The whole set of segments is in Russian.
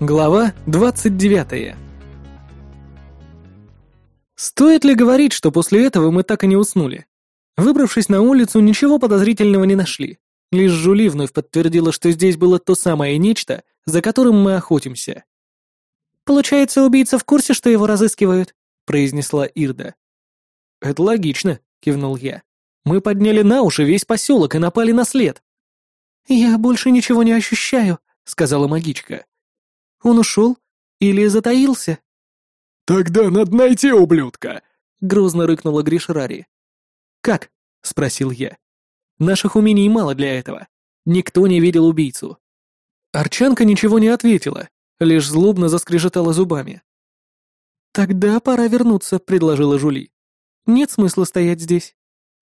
Глава 29. Стоит ли говорить, что после этого мы так и не уснули? Выбравшись на улицу, ничего подозрительного не нашли. Лишь Жули вновь подтвердила, что здесь было то самое нечто, за которым мы охотимся. «Получается, убийца в курсе, что его разыскивают?» — произнесла Ирда. «Это логично», — кивнул я. «Мы подняли на уши весь поселок и напали на след». «Я больше ничего не ощущаю», — сказала магичка. Он ушел? Или затаился?» «Тогда надо найти ублюдка!» — грозно рыкнула Гришрари. «Как?» — спросил я. «Наших умений мало для этого. Никто не видел убийцу». Арчанка ничего не ответила, лишь злобно заскрежетала зубами. «Тогда пора вернуться», — предложила Жули. «Нет смысла стоять здесь.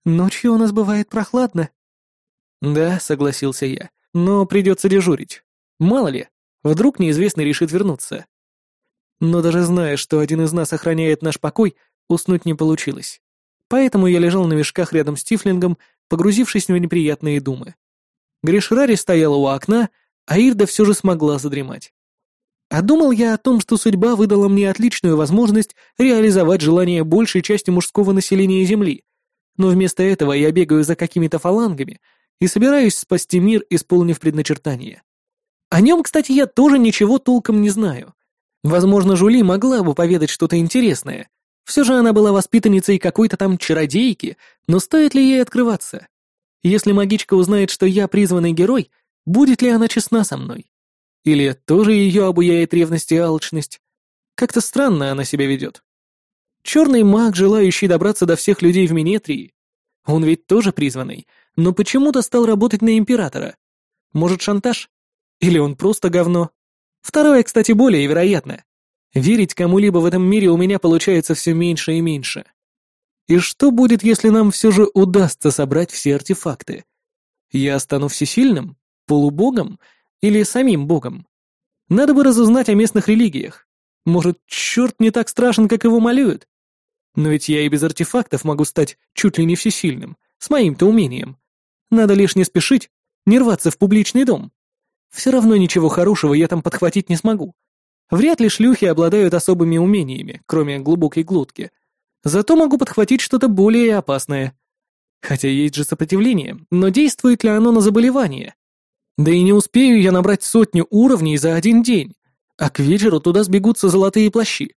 Ночью у нас бывает прохладно». «Да», — согласился я, — «но придется дежурить. Мало ли, Вдруг неизвестный решит вернуться. Но даже зная, что один из нас охраняет наш покой, уснуть не получилось. Поэтому я лежал на мешках рядом с Тифлингом, погрузившись в неприятные думы. Гришрари стояла у окна, а Ирда все же смогла задремать. А думал я о том, что судьба выдала мне отличную возможность реализовать желание большей части мужского населения Земли. Но вместо этого я бегаю за какими-то фалангами и собираюсь спасти мир, исполнив предначертание. О нем, кстати, я тоже ничего толком не знаю. Возможно, Жули могла бы поведать что-то интересное. Все же она была воспитанницей какой-то там чародейки, но стоит ли ей открываться? Если магичка узнает, что я призванный герой, будет ли она честна со мной? Или тоже ее обуяет ревность и алчность? Как-то странно она себя ведет. Черный маг, желающий добраться до всех людей в Минетрии. Он ведь тоже призванный, но почему-то стал работать на Императора. Может, шантаж? Или он просто говно? Второе, кстати, более вероятно. Верить кому-либо в этом мире у меня получается все меньше и меньше. И что будет, если нам все же удастся собрать все артефакты? Я стану всесильным? Полубогом? Или самим богом? Надо бы разузнать о местных религиях. Может, черт не так страшен, как его малюют? Но ведь я и без артефактов могу стать чуть ли не всесильным, с моим-то умением. Надо лишь не спешить, не рваться в публичный дом. Все равно ничего хорошего я там подхватить не смогу. Вряд ли шлюхи обладают особыми умениями, кроме глубокой глотки. Зато могу подхватить что-то более опасное. Хотя есть же сопротивление, но действует ли оно на заболевание? Да и не успею я набрать сотню уровней за один день, а к вечеру туда сбегутся золотые плащи.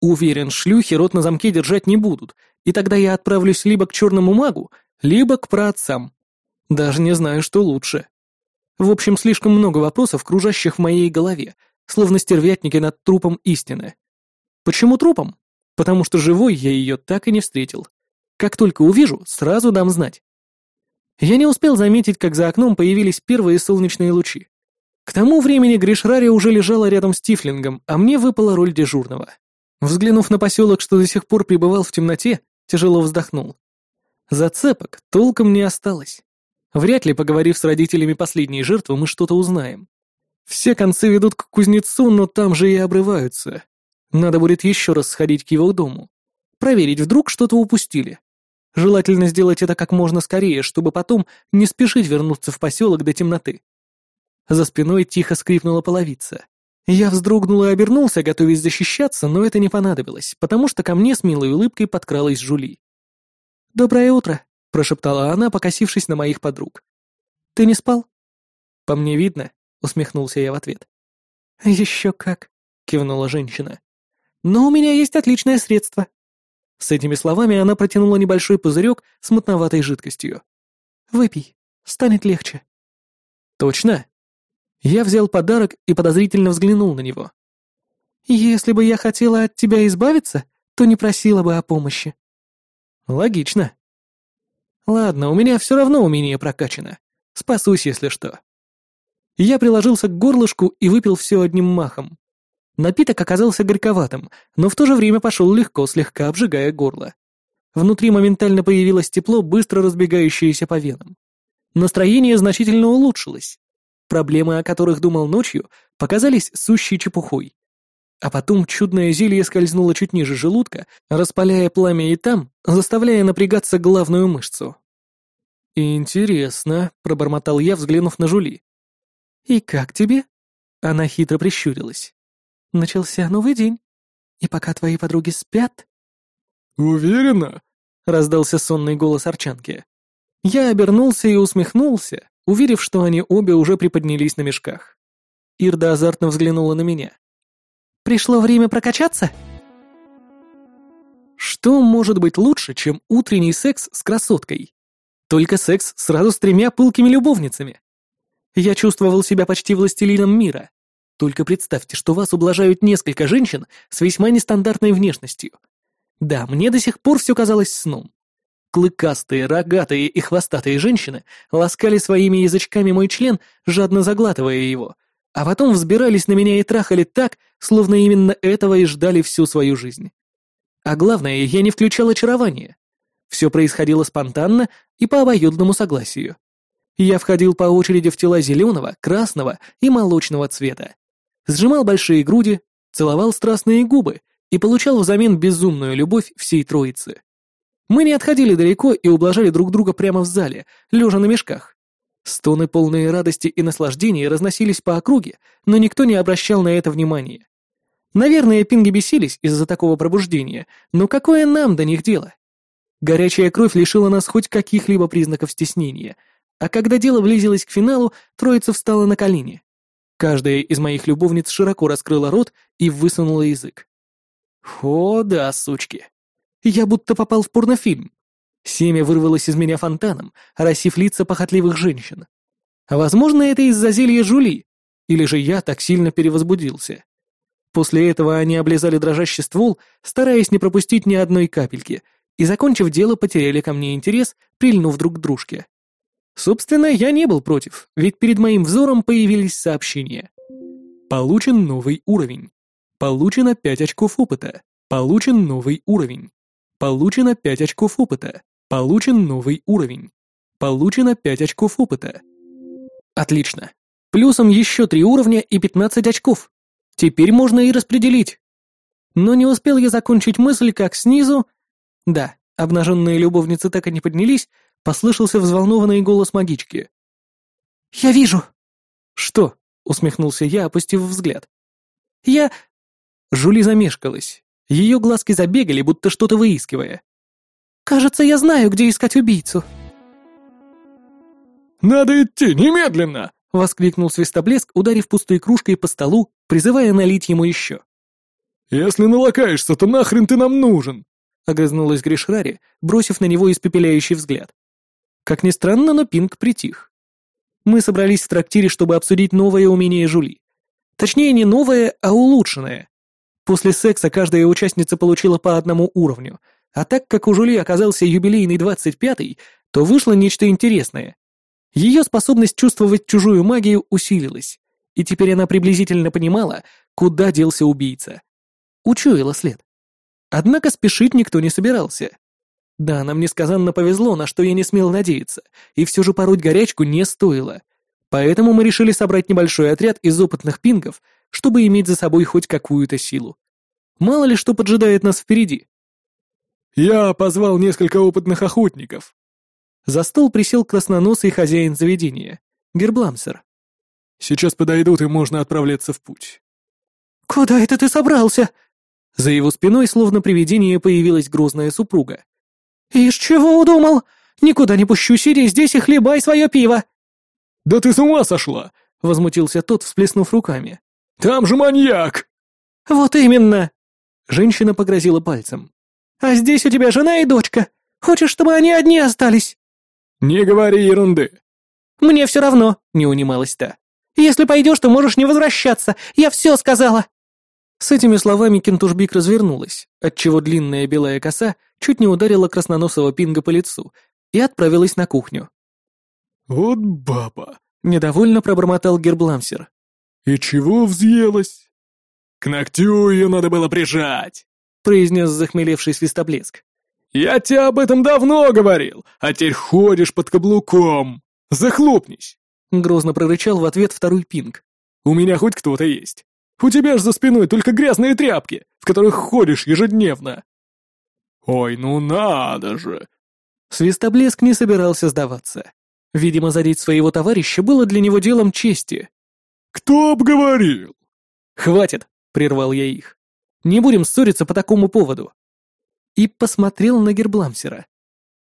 Уверен, шлюхи рот на замке держать не будут, и тогда я отправлюсь либо к черному магу, либо к праотцам. Даже не знаю, что лучше. В общем, слишком много вопросов, кружащих в моей голове, словно стервятники над трупом истины. Почему трупом? Потому что живой я ее так и не встретил. Как только увижу, сразу дам знать. Я не успел заметить, как за окном появились первые солнечные лучи. К тому времени Гришрари уже лежала рядом с Тифлингом, а мне выпала роль дежурного. Взглянув на поселок, что до сих пор пребывал в темноте, тяжело вздохнул. Зацепок толком не осталось. Вряд ли, поговорив с родителями последней жертвы, мы что-то узнаем. Все концы ведут к кузнецу, но там же и обрываются. Надо будет еще раз сходить к его дому. Проверить, вдруг что-то упустили. Желательно сделать это как можно скорее, чтобы потом не спешить вернуться в поселок до темноты. За спиной тихо скрипнула половица. Я вздрогнул и обернулся, готовясь защищаться, но это не понадобилось, потому что ко мне с милой улыбкой подкралась Жули. «Доброе утро», — прошептала она, покосившись на моих подруг. «Ты не спал?» «По мне видно», — усмехнулся я в ответ. «Еще как», — кивнула женщина. «Но у меня есть отличное средство». С этими словами она протянула небольшой пузырек с мутноватой жидкостью. «Выпей, станет легче». «Точно?» Я взял подарок и подозрительно взглянул на него. «Если бы я хотела от тебя избавиться, то не просила бы о помощи». «Логично», Ладно, у меня все равно умение прокачано. Спасусь, если что. Я приложился к горлышку и выпил все одним махом. Напиток оказался горьковатым, но в то же время пошел легко, слегка обжигая горло. Внутри моментально появилось тепло, быстро разбегающееся по венам. Настроение значительно улучшилось. Проблемы, о которых думал ночью, показались сущей чепухой. А потом чудное зелье скользнуло чуть ниже желудка, распаляя пламя и там, заставляя напрягаться главную мышцу. «Интересно», — пробормотал я, взглянув на Жули. «И как тебе?» Она хитро прищурилась. «Начался новый день. И пока твои подруги спят...» «Уверена?» — раздался сонный голос Арчанки. Я обернулся и усмехнулся, уверив, что они обе уже приподнялись на мешках. Ирда азартно взглянула на меня. «Пришло время прокачаться?» Что может быть лучше, чем утренний секс с красоткой? Только секс сразу с тремя пылкими любовницами. Я чувствовал себя почти властелином мира. Только представьте, что вас ублажают несколько женщин с весьма нестандартной внешностью. Да, мне до сих пор все казалось сном. Клыкастые, рогатые и хвостатые женщины ласкали своими язычками мой член, жадно заглатывая его, а потом взбирались на меня и трахали так, словно именно этого и ждали всю свою жизнь. А главное, я не включал очарование. Все происходило спонтанно и по обоюдному согласию. Я входил по очереди в тела зеленого, красного и молочного цвета. Сжимал большие груди, целовал страстные губы и получал взамен безумную любовь всей троицы. Мы не отходили далеко и ублажали друг друга прямо в зале, лежа на мешках. Стоны полные радости и наслаждения разносились по округе, но никто не обращал на это внимания. Наверное, пинги бесились из-за такого пробуждения, но какое нам до них дело? Горячая кровь лишила нас хоть каких-либо признаков стеснения, а когда дело близилось к финалу, троица встала на колени. Каждая из моих любовниц широко раскрыла рот и высунула язык. О, да, сучки. Я будто попал в порнофильм. Семя вырвалось из меня фонтаном, оросив лица похотливых женщин. А возможно, это из-за зелья жули, или же я так сильно перевозбудился. После этого они облизали дрожащий ствол, стараясь не пропустить ни одной капельки, и, закончив дело, потеряли ко мне интерес, прильнув друг к дружке. Собственно, я не был против, ведь перед моим взором появились сообщения. Получен новый уровень. Получено 5 очков опыта. Получен новый уровень. Получено 5 очков опыта. Получен новый уровень. Получено 5 очков опыта. Отлично. Плюсом еще 3 уровня и 15 очков. Теперь можно и распределить. Но не успел я закончить мысль, как снизу... Да, обнаженные любовницы так и не поднялись, послышался взволнованный голос магички. «Я вижу!» «Что?» — усмехнулся я, опустив взгляд. «Я...» Жули замешкалась. Ее глазки забегали, будто что-то выискивая. «Кажется, я знаю, где искать убийцу». «Надо идти, немедленно!» — воскликнул свистоблеск, ударив пустой кружкой по столу, призывая налить ему еще. «Если налакаешься, то нахрен ты нам нужен?» — огрызнулась Гришрари, бросив на него испепеляющий взгляд. Как ни странно, но Пинг притих. Мы собрались в трактире, чтобы обсудить новое умение Жули. Точнее, не новое, а улучшенное. После секса каждая участница получила по одному уровню, а так как у Жули оказался юбилейный 25-й, то вышло нечто интересное. Ее способность чувствовать чужую магию усилилась, и теперь она приблизительно понимала, куда делся убийца. Учуяла след. Однако спешить никто не собирался. Да, нам несказанно повезло, на что я не смел надеяться, и все же пороть горячку не стоило. Поэтому мы решили собрать небольшой отряд из опытных пингов, чтобы иметь за собой хоть какую-то силу. Мало ли что поджидает нас впереди. «Я позвал несколько опытных охотников». За стол присел красноносый хозяин заведения, Гербламсер. «Сейчас подойдут, и можно отправляться в путь». «Куда это ты собрался?» За его спиной, словно привидение, появилась грозная супруга. «Из чего удумал? Никуда не пущу, сиди здесь и хлебай свое пиво!» «Да ты с ума сошла!» — возмутился тот, всплеснув руками. «Там же маньяк!» «Вот именно!» Женщина погрозила пальцем. «А здесь у тебя жена и дочка. Хочешь, чтобы они одни остались?» «Не говори ерунды!» «Мне все равно», — не унималась та. «Если пойдешь, то можешь не возвращаться. Я все сказала!» С этими словами Кентушбик развернулась, отчего длинная белая коса чуть не ударила красноносого пинга по лицу и отправилась на кухню. «Вот баба!» — недовольно пробормотал Гербламсер. «И чего взъелась?» «К ногтю ее надо было прижать!» — произнес захмелевший свистоблеск. «Я тебе об этом давно говорил, а теперь ходишь под каблуком! Захлопнись!» Грозно прорычал в ответ второй пинг. «У меня хоть кто-то есть. У тебя ж за спиной только грязные тряпки, в которых ходишь ежедневно!» «Ой, ну надо же!» Свистоблеск не собирался сдаваться. Видимо, задеть своего товарища было для него делом чести. Кто обговорил?» «Хватит!» — прервал я их. «Не будем ссориться по такому поводу». И посмотрел на Гербламсера.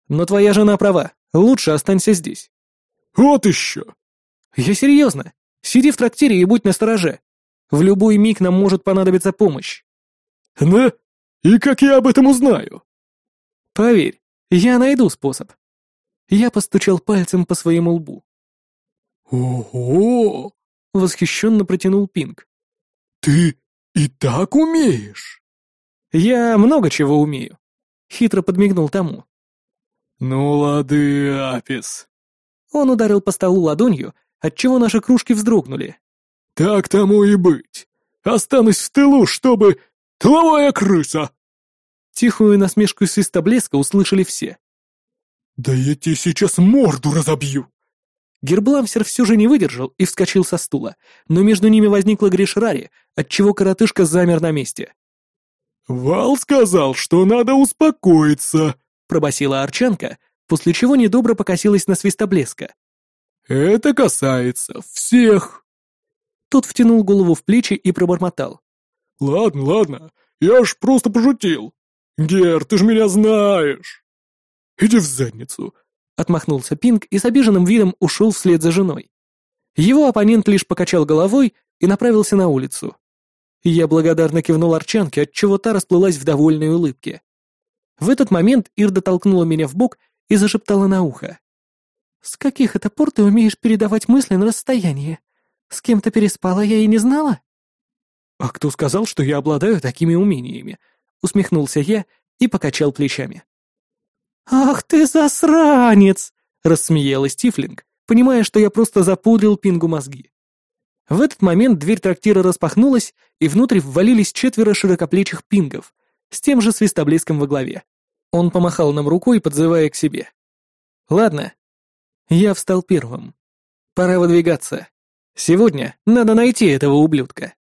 «Но твоя жена права. Лучше останься здесь». «Вот еще!» «Я серьезно. Сиди в трактире и будь настороже. В любой миг нам может понадобиться помощь». «Да? И как я об этом узнаю?» «Поверь, я найду способ». Я постучал пальцем по своему лбу. «Ого!» — восхищенно протянул Пинг. «Ты и так умеешь?» «Я много чего умею», — хитро подмигнул тому. «Ну, лады, Апис». Он ударил по столу ладонью, отчего наши кружки вздрогнули. «Так тому и быть. Останусь в тылу, чтобы... Тыловая крыса!» Тихую насмешку свистоблеска услышали все. «Да я тебе сейчас морду разобью!» Гербламсер все же не выдержал и вскочил со стула, но между ними возникла Гришрари, отчего коротышка замер на месте. «Вал сказал, что надо успокоиться», — пробасила Арчанка, после чего недобро покосилась на свистоблеска. «Это касается всех». Тот втянул голову в плечи и пробормотал. «Ладно, ладно, я ж просто пошутил. Гер, ты ж меня знаешь. Иди в задницу, Отмахнулся Пинг и с обиженным видом ушел вслед за женой. Его оппонент лишь покачал головой и направился на улицу. Я благодарно кивнул Арчанке, отчего та расплылась в довольной улыбке. В этот момент Ирда толкнула меня в бок и зашептала на ухо. «С каких это пор ты умеешь передавать мысли на расстояние? С кем-то переспала я и не знала?» «А кто сказал, что я обладаю такими умениями?» — усмехнулся я и покачал плечами. «Ах ты засранец!» — рассмеялась Тифлинг, понимая, что я просто запудрил Пингу мозги. В этот момент дверь трактира распахнулась, и внутрь ввалились четверо широкоплечих пингов, с тем же свистоблеском во главе. Он помахал нам рукой, подзывая к себе. «Ладно». Я встал первым. «Пора выдвигаться. Сегодня надо найти этого ублюдка».